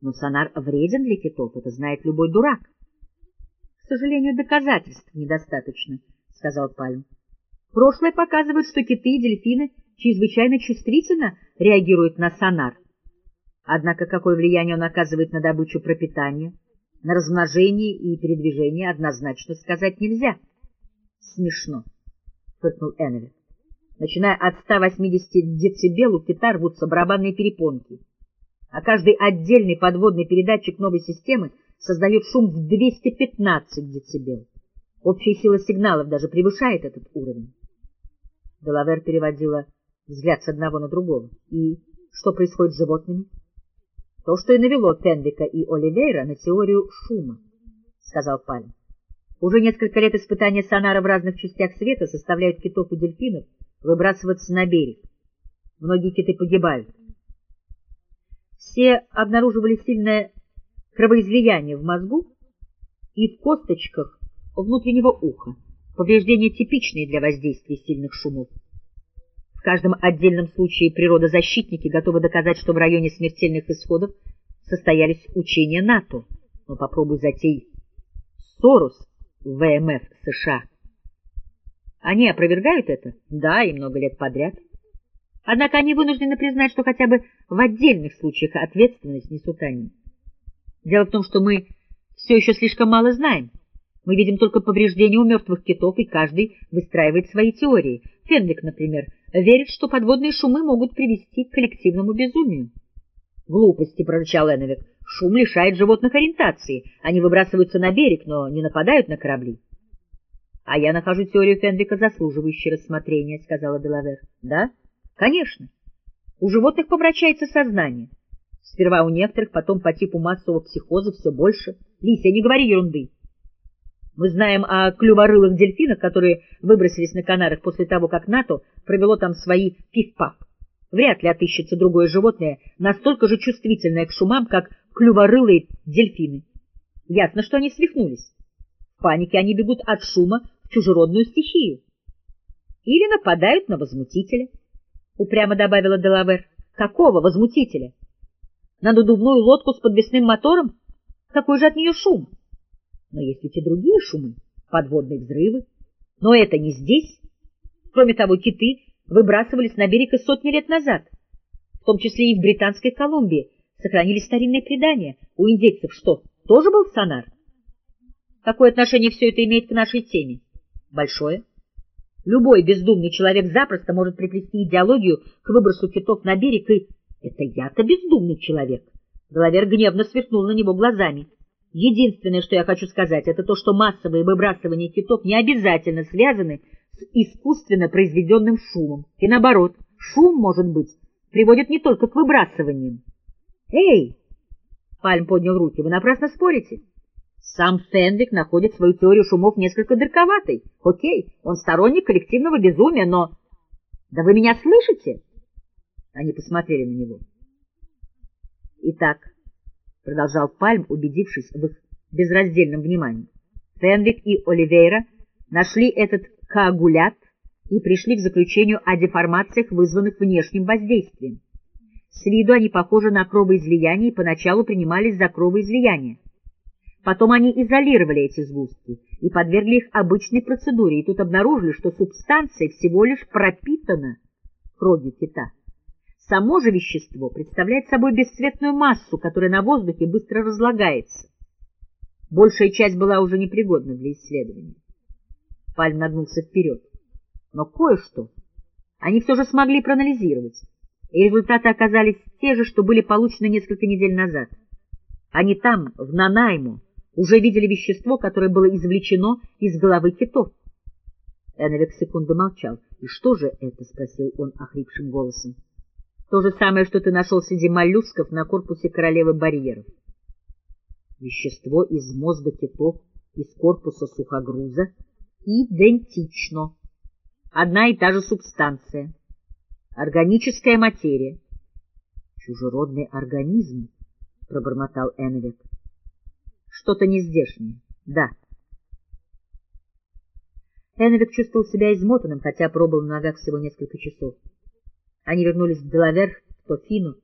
Но сонар вреден для китов, это знает любой дурак. — К сожалению, доказательств недостаточно, — сказал Пальм. — Прошлое показывает, что киты и дельфины чрезвычайно чувствительно реагируют на сонар. Однако какое влияние он оказывает на добычу пропитания, на размножение и передвижение, однозначно сказать нельзя. — Смешно, — фыркнул Эннвик. Начиная от 180 децибел у кита рвутся барабанные перепонки, а каждый отдельный подводный передатчик новой системы создает шум в 215 децибел. Общая сила сигналов даже превышает этот уровень. Делавер переводила взгляд с одного на другого. И что происходит с животными? То, что и навело Тенвика и Оливейра на теорию шума, — сказал Палин. Уже несколько лет испытания сонара в разных частях света составляют китов и дельфинов выбрасываться на берег. Многие киты погибают. Все обнаруживали сильное кровоизлияние в мозгу и в косточках внутреннего уха, повреждения типичные для воздействия сильных шумов. В каждом отдельном случае природозащитники готовы доказать, что в районе смертельных исходов состоялись учения НАТО. Но попробуй затей Сорос в ВМФ США. Они опровергают это? Да, и много лет подряд. Однако они вынуждены признать, что хотя бы в отдельных случаях ответственность несут они. Дело в том, что мы все еще слишком мало знаем. Мы видим только повреждения у мертвых китов, и каждый выстраивает свои теории. Фенвик, например, верит, что подводные шумы могут привести к коллективному безумию. «Глупости», — прорычал Эновик. «Шум лишает животных ориентации. Они выбрасываются на берег, но не нападают на корабли». «А я нахожу теорию Фенвика заслуживающей рассмотрения», — сказала Делавер. «Да? Конечно. У животных помрачается сознание. Сперва у некоторых, потом по типу массового психоза все больше. Лися, не говори ерунды. Мы знаем о клюворылых дельфинах, которые выбросились на Канарах после того, как НАТО провело там свои пиф-паф. Вряд ли отыщется другое животное, настолько же чувствительное к шумам, как клюворылые дельфины. Ясно, что они свихнулись. В панике они бегут от шума в чужеродную стихию. Или нападают на возмутителя, — упрямо добавила Делавер. Какого возмутителя? На надувную лодку с подвесным мотором? Какой же от нее шум? Но есть ведь и другие шумы, подводные взрывы. Но это не здесь. Кроме того, киты выбрасывались на берег и сотни лет назад. В том числе и в Британской Колумбии сохранились старинные предания. У индейцев что, тоже был сонар? Какое отношение все это имеет к нашей теме? Большое. Любой бездумный человек запросто может приплести идеологию к выбросу китов на берег, и это я-то бездумный человек. Головер гневно сверкнул на него глазами. Единственное, что я хочу сказать, это то, что массовые выбрасывания китов не обязательно связаны с искусственно произведенным шумом. И наоборот, шум, может быть, приводит не только к выбрасываниям. «Эй!» — Пальм поднял руки. «Вы напрасно спорите. Сам Фенвик находит свою теорию шумов несколько дырковатой. Окей, он сторонник коллективного безумия, но... Да вы меня слышите?» Они посмотрели на него. Итак, — продолжал Пальм, убедившись в их безраздельном внимании. Фенвик и Оливейра нашли этот коагулят и пришли к заключению о деформациях, вызванных внешним воздействием. С виду они похожи на кровоизлияние и поначалу принимались за кровоизлияние. Потом они изолировали эти сгустки и подвергли их обычной процедуре, и тут обнаружили, что субстанция всего лишь пропитана кровью кита. Само же вещество представляет собой бесцветную массу, которая на воздухе быстро разлагается. Большая часть была уже непригодна для исследования. Пальм нагнулся вперед. Но кое-что они все же смогли проанализировать, и результаты оказались те же, что были получены несколько недель назад. Они там, в Нанайму, уже видели вещество, которое было извлечено из головы китов. Эновик секунду молчал. — И что же это? — спросил он охрипшим голосом. То же самое, что ты нашел среди моллюсков на корпусе королевы барьеров. Вещество из мозга китов, из корпуса сухогруза идентично. Одна и та же субстанция. Органическая материя. Чужеродный организм, пробормотал Энвик. Что-то нездешнее. Да. Энвик чувствовал себя измотанным, хотя пробыл на ногах всего несколько часов. Они вернулись в Делавер, в Тофину,